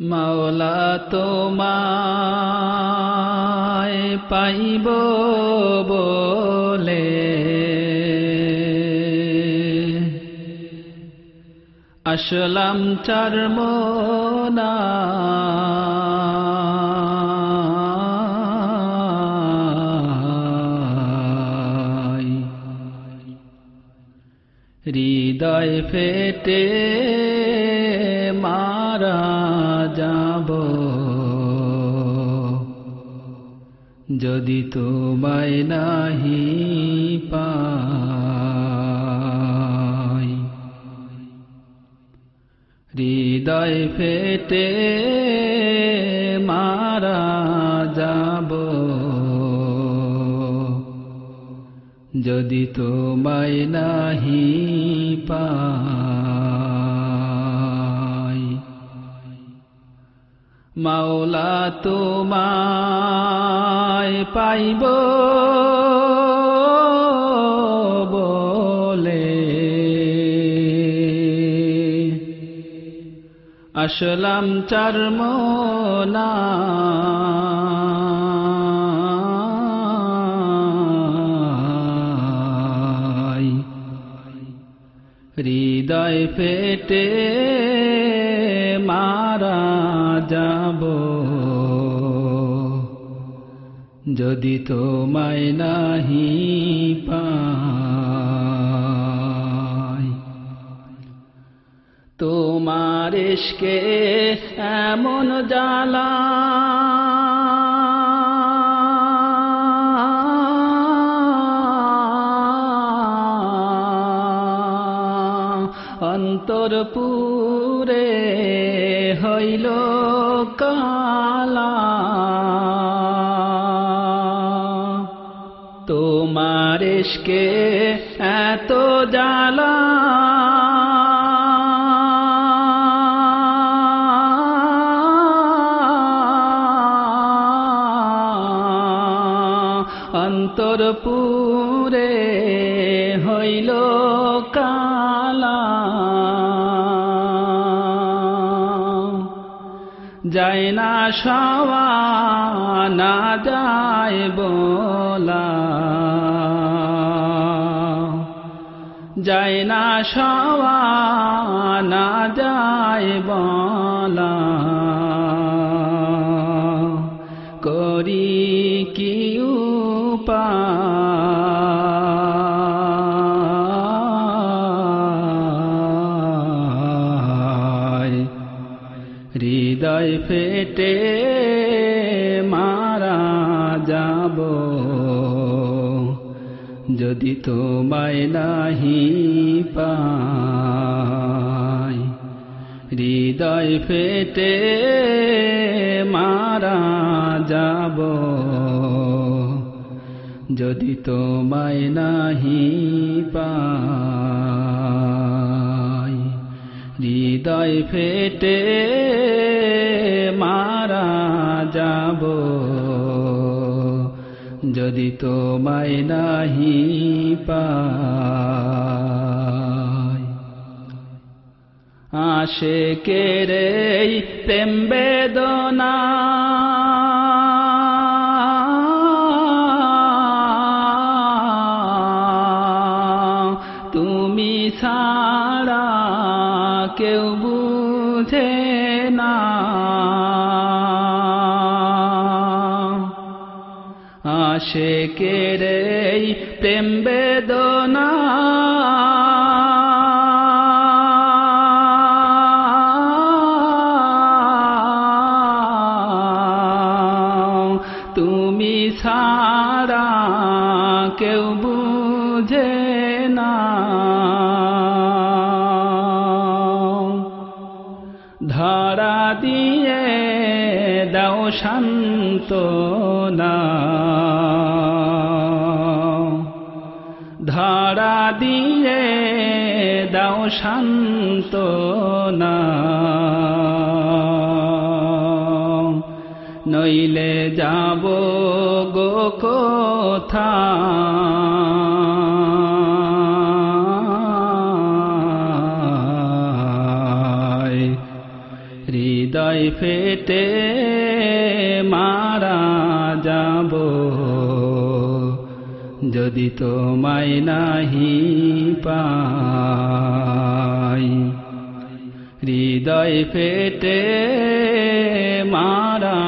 মাওলা তোমায় পাইব বলে। আসলাম চর্মনা হৃদয় ফেটে মারা। যাব। যদি তোমায় নাহি পাই হৃদয় ফেটে মারা যাব। যদি তোমায় নাহি পাই মাওলা তোমায় পাইব বলে। আসলাম চর্মনা হৃদয় ফেটে মারা যাব। যদি তোমায় নাহি তোমার ইশকে এমন জ্বালা। অন্তর পুরে হইল কালা। তোমার ইশকে এত জ্বালা। অন্তর পুরে হইল কালা। যায় না সওয়া, না যায় বলা। যায় না সওয়া, না যায় বলা। করি কি উপায়? ফেটে মারা যাব। যদি তোমায় নাহি পাই, হৃদয় ফেটে মারা যাব। যদি তোমায় নাহি পাই, হৃদয় ফেটে যদি তোমায় নাহি পাই। কে রে প্রেম বেদনা তুমি ছাড়া কেউ বুঝে না। আশে কেরে প্রেম বেদনা। তুমি সারা কেউ শান্ত না। ধরা দিয়ে দাও শান্ত না। নইলে যাব গো কোথা? হৃদয় ফেটে মারা যাব। যদি তোমায় নাহি পাই হৃদয় ফেটে মারা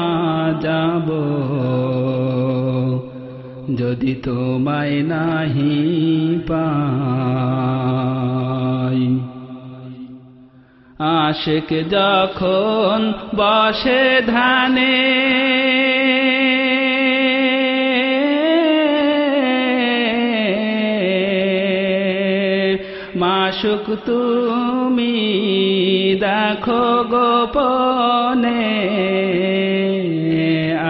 যাব। যদি তোমায় নাহি পাই আশেক যখন বসে ধানে মাসুক তুমি দেখো গোপনে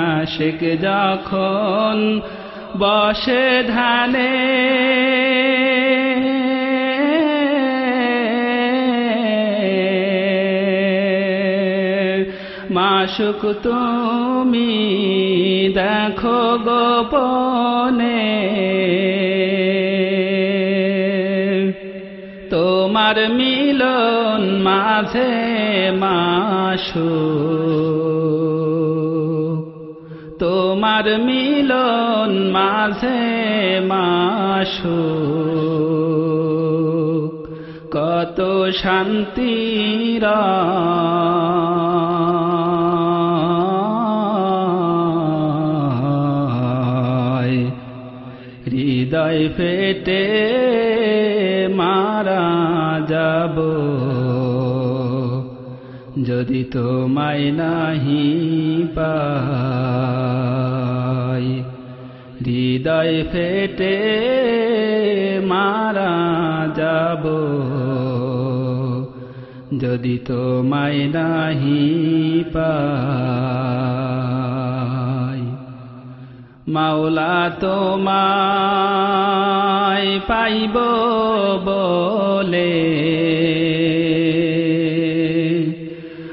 আশেক যখন বসে ধানে মাসুক তুমি দেখো গোপনে। তোমার মিলন মাঝে মাসু তোমার মিলন মাঝে মাসু কত শান্তির হৃদয় ফেটে মারা যাব যদি তোমায় নাহি পাই হৃদয় ফেটে মারা যাব যদি তোমায় নাহি পাই মাওলা তোমায় পাইব বলে।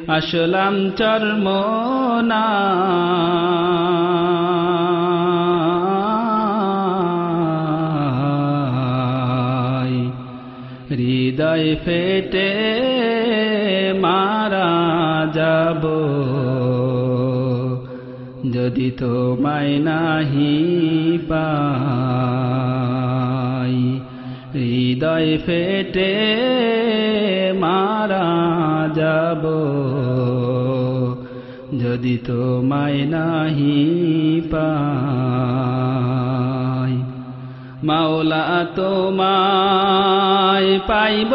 আসলাম চর্ম না হৃদয় ফেটে মারা যাব। যদি তোমায় নাহি পাই, হৃদয় ফেটে মারা যাব। যদি তোমায় নাহি পাই, মাওলা তোমায় পাইব।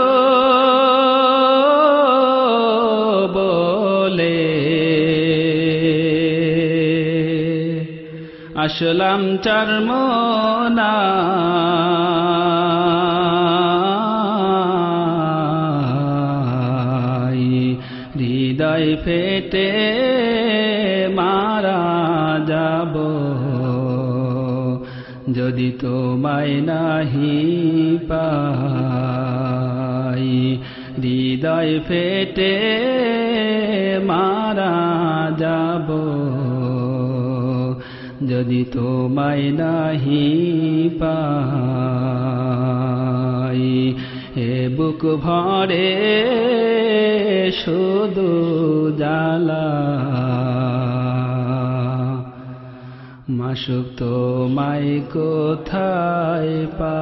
আসলাম চর্ম না হৃদয় ফেটে মারা যাব। যদি তোমায় নাহি পাই, হৃদয় ফেটে মারা যাব। যদি তোমায় নাহি পাই এ বুক ভরে শুধু জালা মাসুক তোমায় কোথায় পা